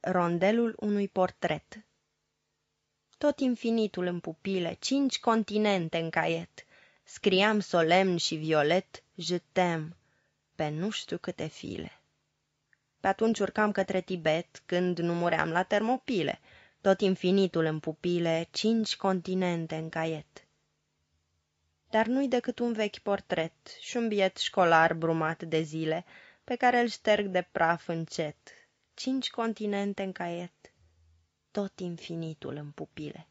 Rondelul unui portret Tot infinitul în pupile, cinci continente în caiet. Scriam solemn și violet, Je t'aime, pe nu știu câte file. Pe atunci urcam către Tibet, când nu muream la termopile. Tot infinitul în pupile, cinci continente în caiet. Dar nu-i decât un vechi portret și un biet școlar brumat de zile, pe care îl șterg de praf încet. Cinci continente în caiet, tot infinitul în pupile.